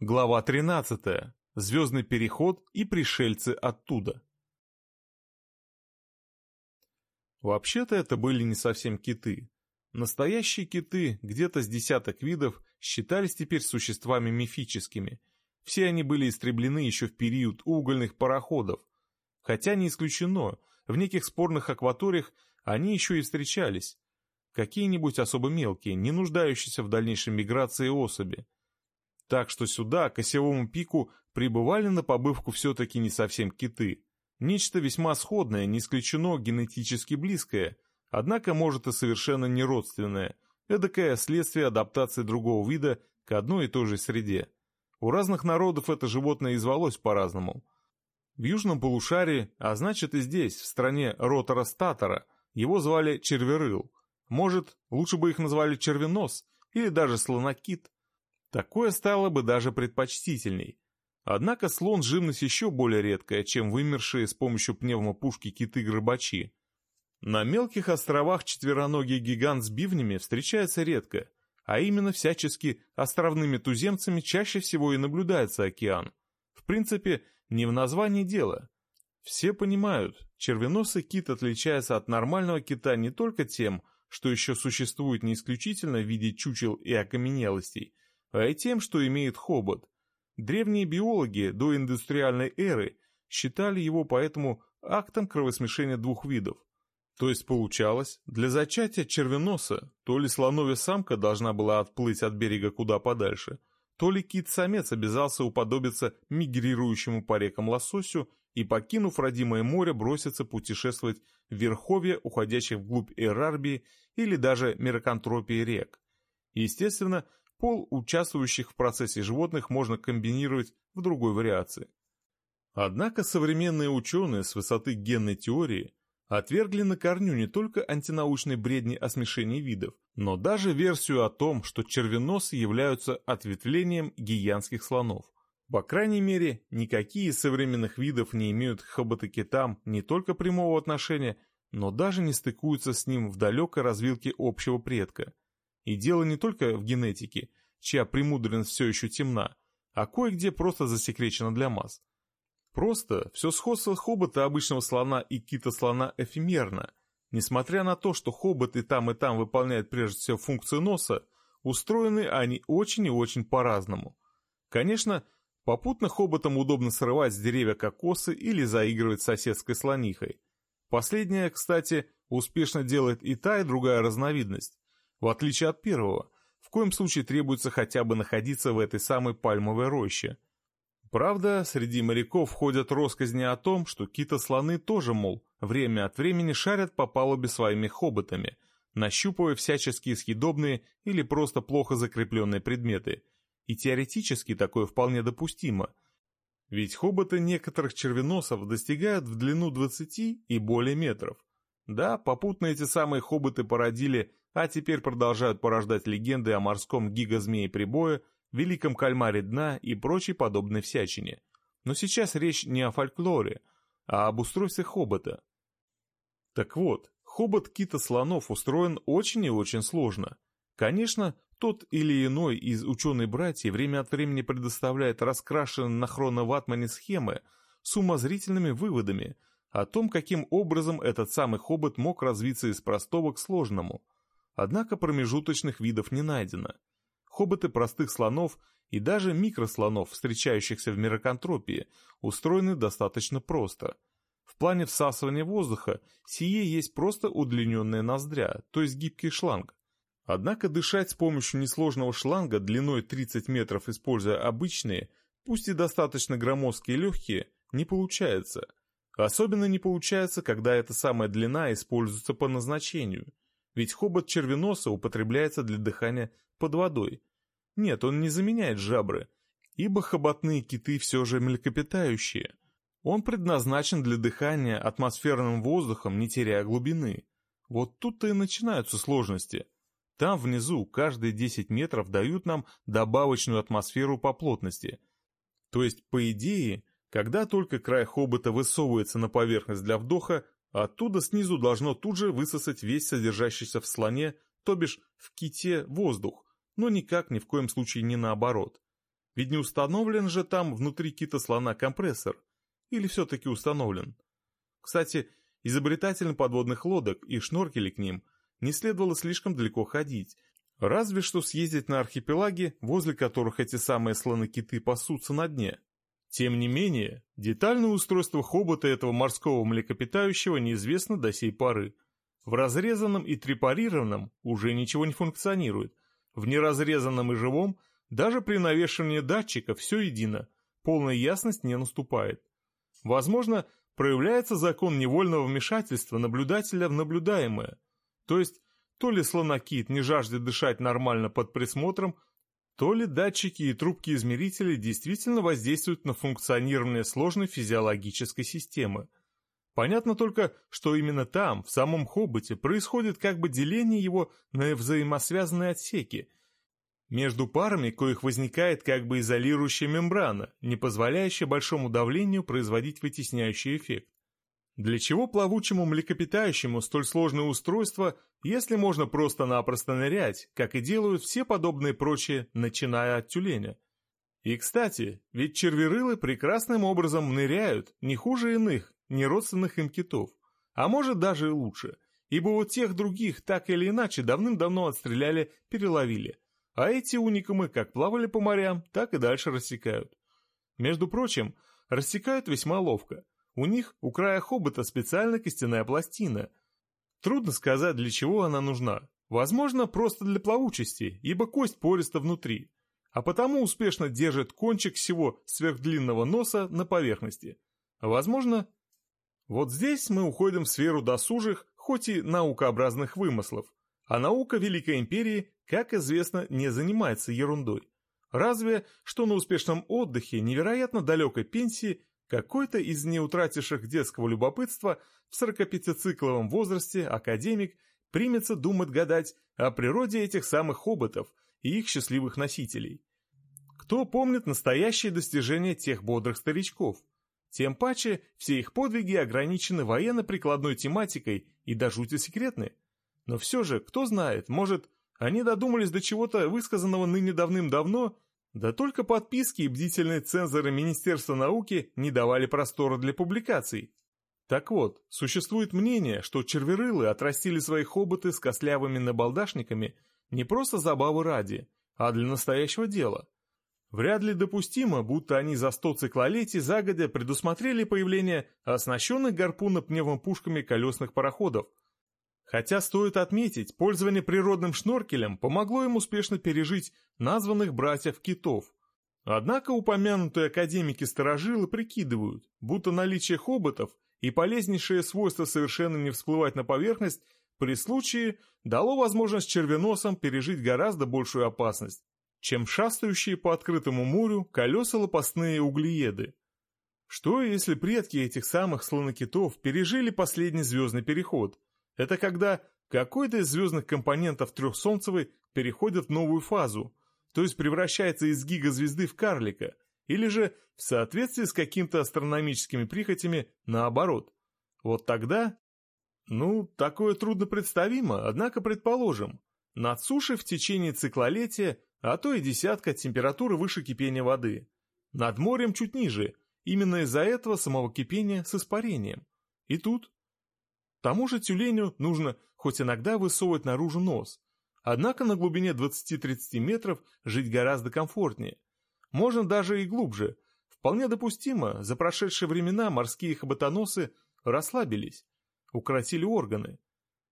Глава 13. Звездный переход и пришельцы оттуда. Вообще-то это были не совсем киты. Настоящие киты, где-то с десяток видов, считались теперь существами мифическими. Все они были истреблены еще в период угольных пароходов. Хотя не исключено, в неких спорных акваториях они еще и встречались. Какие-нибудь особо мелкие, не нуждающиеся в дальнейшей миграции особи. Так что сюда, к осевому пику, прибывали на побывку все-таки не совсем киты. Нечто весьма сходное, не исключено генетически близкое, однако может и совершенно не родственное, эдакое следствие адаптации другого вида к одной и той же среде. У разных народов это животное извалось по-разному. В южном полушарии, а значит и здесь, в стране ротора-статора, его звали черверыл. Может, лучше бы их назвали червенос или даже слонокит. Такое стало бы даже предпочтительней. Однако слон живность еще более редкая, чем вымершие с помощью пневмопушки киты-грыбачи. На мелких островах четвероногий гигант с бивнями встречается редко, а именно всячески островными туземцами чаще всего и наблюдается океан. В принципе, не в названии дело. Все понимают, червеносый кит отличается от нормального кита не только тем, что еще существует не исключительно в виде чучел и окаменелостей, а и тем, что имеет хобот. Древние биологи до индустриальной эры считали его поэтому актом кровосмешения двух видов. То есть получалось, для зачатия червеноса то ли слоновья самка должна была отплыть от берега куда подальше, то ли кит-самец обязался уподобиться мигрирующему по рекам лососю и, покинув родимое море, броситься путешествовать в верховье, уходящих вглубь Эрарбии или даже мерокантропии рек. Естественно, Пол участвующих в процессе животных можно комбинировать в другой вариации. Однако современные ученые с высоты генной теории отвергли на корню не только антинаучные бредни о смешении видов, но даже версию о том, что червеносы являются ответвлением гиянских слонов. По крайней мере, никакие из современных видов не имеют к хоботокитам не только прямого отношения, но даже не стыкуются с ним в далекой развилке общего предка – и дело не только в генетике, чья премудренность все еще темна, а кое-где просто засекречено для масс. Просто все сходство хобота обычного слона и кита-слона эфемерно. Несмотря на то, что хобот и там, и там выполняют прежде всего функцию носа, устроены они очень и очень по-разному. Конечно, попутно хоботам удобно срывать с деревья кокосы или заигрывать с соседской слонихой. Последняя, кстати, успешно делает и та, и другая разновидность в отличие от первого, в коем случае требуется хотя бы находиться в этой самой пальмовой роще. Правда, среди моряков ходят россказни о том, что кита-слоны тоже, мол, время от времени шарят по палубе своими хоботами, нащупывая всяческие съедобные или просто плохо закрепленные предметы. И теоретически такое вполне допустимо. Ведь хоботы некоторых червеносов достигают в длину 20 и более метров. Да, попутно эти самые хоботы породили а теперь продолжают порождать легенды о морском гигазмее прибое, великом кальмаре дна и прочей подобной всячине. Но сейчас речь не о фольклоре, а об устройстве хобота. Так вот, хобот кита-слонов устроен очень и очень сложно. Конечно, тот или иной из ученых-братьев время от времени предоставляет раскрашенные на хроноватмане схемы с умозрительными выводами о том, каким образом этот самый хобот мог развиться из простого к сложному – Однако промежуточных видов не найдено. Хоботы простых слонов и даже микрослонов, встречающихся в мироконтропии, устроены достаточно просто. В плане всасывания воздуха сие есть просто удлиненная ноздря, то есть гибкий шланг. Однако дышать с помощью несложного шланга длиной 30 метров, используя обычные, пусть и достаточно громоздкие легкие, не получается. Особенно не получается, когда эта самая длина используется по назначению – ведь хобот червеноса употребляется для дыхания под водой. Нет, он не заменяет жабры, ибо хоботные киты все же млекопитающие. Он предназначен для дыхания атмосферным воздухом, не теряя глубины. Вот тут-то и начинаются сложности. Там внизу каждые 10 метров дают нам добавочную атмосферу по плотности. То есть, по идее, когда только край хобота высовывается на поверхность для вдоха, Оттуда снизу должно тут же высосать весь содержащийся в слоне, то бишь в ките, воздух, но никак ни в коем случае не наоборот. Ведь не установлен же там внутри кита-слона компрессор. Или все-таки установлен? Кстати, изобретателям подводных лодок и шноркелей к ним не следовало слишком далеко ходить, разве что съездить на архипелаги, возле которых эти самые слонокиты пасутся на дне. Тем не менее, детальное устройство хобота этого морского млекопитающего неизвестно до сей поры. В разрезанном и трепарированном уже ничего не функционирует. В неразрезанном и живом даже при навешивании датчика все едино, полная ясность не наступает. Возможно, проявляется закон невольного вмешательства наблюдателя в наблюдаемое. То есть, то ли слонокит не жаждет дышать нормально под присмотром, то ли датчики и трубки измерителей действительно воздействуют на функционирование сложной физиологической системы. Понятно только, что именно там, в самом хоботе, происходит как бы деление его на взаимосвязанные отсеки, между парами, коих возникает как бы изолирующая мембрана, не позволяющая большому давлению производить вытесняющий эффект. Для чего плавучему млекопитающему столь сложное устройство, если можно просто-напросто нырять, как и делают все подобные прочие, начиная от тюленя? И, кстати, ведь черверылы прекрасным образом ныряют, не хуже иных, не родственных им китов, а может даже и лучше, ибо у тех других так или иначе давным-давно отстреляли, переловили – а эти уникумы как плавали по морям, так и дальше рассекают. Между прочим, рассекают весьма ловко. У них у края хобота специальная костяная пластина. Трудно сказать, для чего она нужна. Возможно, просто для плавучести, ибо кость пориста внутри, а потому успешно держит кончик всего сверхдлинного носа на поверхности. Возможно, вот здесь мы уходим в сферу досужих, хоть и наукообразных вымыслов, а наука Великой Империи как известно, не занимается ерундой. Разве что на успешном отдыхе, невероятно далекой пенсии, какой-то из неутративших детского любопытства в 45-цикловом возрасте академик примется думать гадать о природе этих самых хоботов и их счастливых носителей. Кто помнит настоящие достижения тех бодрых старичков? Тем паче все их подвиги ограничены военно-прикладной тематикой и до жути секретны. Но все же, кто знает, может, они додумались до чего-то высказанного ныне давным-давно, да только подписки и бдительные цензоры Министерства науки не давали простора для публикаций. Так вот, существует мнение, что черверылы отрастили свои хоботы с костлявыми набалдашниками не просто забавы ради, а для настоящего дела. Вряд ли допустимо, будто они за сто циклолетий загодя предусмотрели появление оснащенных гарпунно-пневмопушками колесных пароходов – Хотя стоит отметить, пользование природным шноркелем помогло им успешно пережить названных братьев-китов. Однако упомянутые академики-старожилы прикидывают, будто наличие хоботов и полезнейшее свойство совершенно не всплывать на поверхность при случае дало возможность червеносам пережить гораздо большую опасность, чем шастающие по открытому морю колеса лопастные углееды. Что если предки этих самых слонокитов пережили последний звездный переход – это когда какой-то из звездных компонентов трехсолнцевой переходит в новую фазу, то есть превращается из гигазвезды в карлика, или же в соответствии с какими-то астрономическими прихотями наоборот. Вот тогда... Ну, такое трудно представимо, однако предположим. Над сушей в течение циклолетия, а то и десятка температуры выше кипения воды. Над морем чуть ниже, именно из-за этого самого кипения с испарением. И тут тому же тюленю нужно хоть иногда высовывать наружу нос. Однако на глубине 20-30 метров жить гораздо комфортнее. Можно даже и глубже. Вполне допустимо, за прошедшие времена морские хоботоносы расслабились, укоротили органы.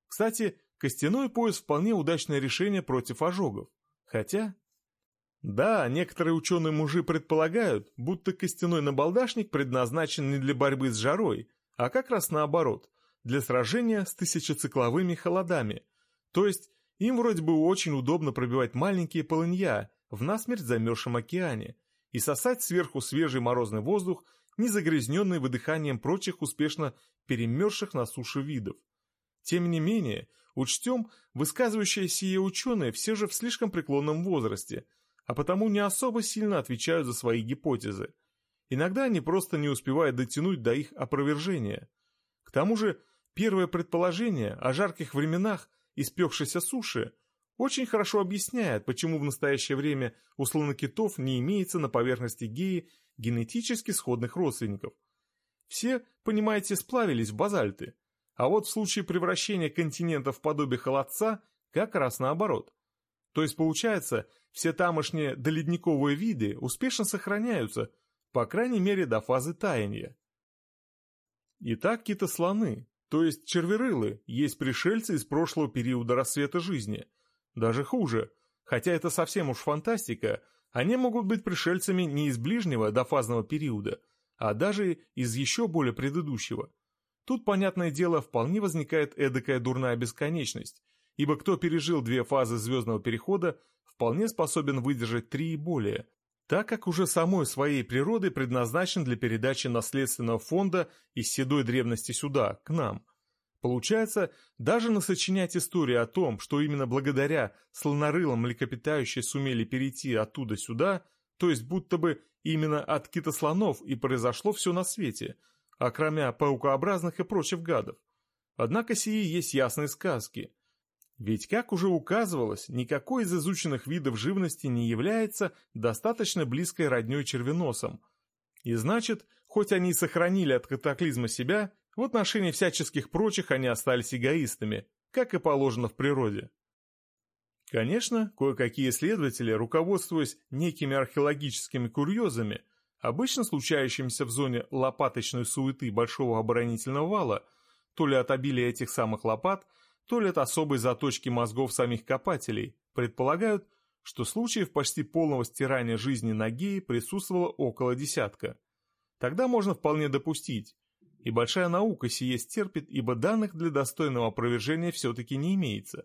Кстати, костяной пояс вполне удачное решение против ожогов. Хотя... Да, некоторые ученые-мужи предполагают, будто костяной набалдашник предназначен не для борьбы с жарой, а как раз наоборот, для сражения с тысячецикловыми холодами. То есть им вроде бы очень удобно пробивать маленькие полынья в насмерть замерзшем океане и сосать сверху свежий морозный воздух, не загрязненный выдыханием прочих успешно перемерзших на суше видов. Тем не менее, учтем, высказывающие сие ученые все же в слишком преклонном возрасте, а потому не особо сильно отвечают за свои гипотезы. Иногда они просто не успевают дотянуть до их опровержения. К тому же, Первое предположение о жарких временах испекшейся суши очень хорошо объясняет, почему в настоящее время у слонокитов не имеется на поверхности геи генетически сходных родственников. Все, понимаете, сплавились в базальты, а вот в случае превращения континента в подобие холодца как раз наоборот. То есть получается, все тамошние доледниковые виды успешно сохраняются, по крайней мере до фазы таяния. Итак, китослоны, то есть черверылы, есть пришельцы из прошлого периода рассвета жизни. Даже хуже, хотя это совсем уж фантастика, они могут быть пришельцами не из ближнего дофазного периода, а даже из еще более предыдущего. Тут, понятное дело, вполне возникает эдакая дурная бесконечность, ибо кто пережил две фазы звездного перехода, вполне способен выдержать три и более, так как уже самой своей природой предназначен для передачи наследственного фонда из седой древности сюда, к нам. Получается, даже насочинять историю о том, что именно благодаря слонорылам млекопитающие сумели перейти оттуда сюда, то есть будто бы именно от китослонов и произошло все на свете, окромя паукообразных и прочих гадов. Однако сии есть ясные сказки – ведь, как уже указывалось, никакой из изученных видов живности не является достаточно близкой роднёй червеносам. И значит, хоть они и сохранили от катаклизма себя, в отношении всяческих прочих они остались эгоистами, как и положено в природе. Конечно, кое-какие исследователи, руководствуясь некими археологическими курьезами, обычно случающимися в зоне лопаточной суеты большого оборонительного вала, то ли от обилия этих самых лопат – то ли от особой заточки мозгов самих копателей, предполагают, что случаев почти полного стирания жизни ноги присутствовало около десятка. Тогда можно вполне допустить, и большая наука сие стерпит, ибо данных для достойного опровержения все-таки не имеется,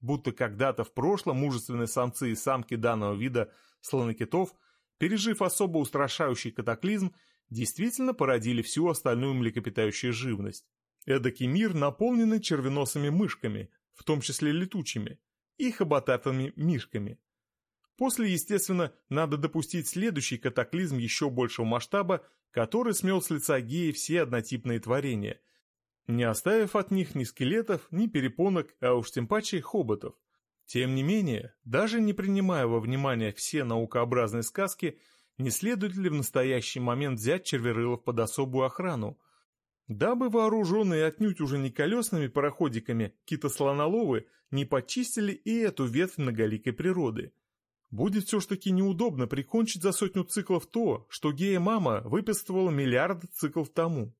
будто когда-то в прошлом мужественные самцы и самки данного вида слонокитов, пережив особо устрашающий катаклизм, действительно породили всю остальную млекопитающую живность. Эдакий мир, наполненный червеносыми мышками, в том числе летучими, и хоботатыми мишками. После, естественно, надо допустить следующий катаклизм еще большего масштаба, который смел с лица геи все однотипные творения, не оставив от них ни скелетов, ни перепонок, а уж тем паче хоботов. Тем не менее, даже не принимая во внимание все наукообразные сказки, не следует ли в настоящий момент взять черверылов под особую охрану, дабы вооруженные отнюдь уже не колесными пароходиками китослоноловы не почистили и эту ветвь многоликой природы. Будет все ж таки неудобно прикончить за сотню циклов то, что гея-мама выписывала миллиард циклов тому.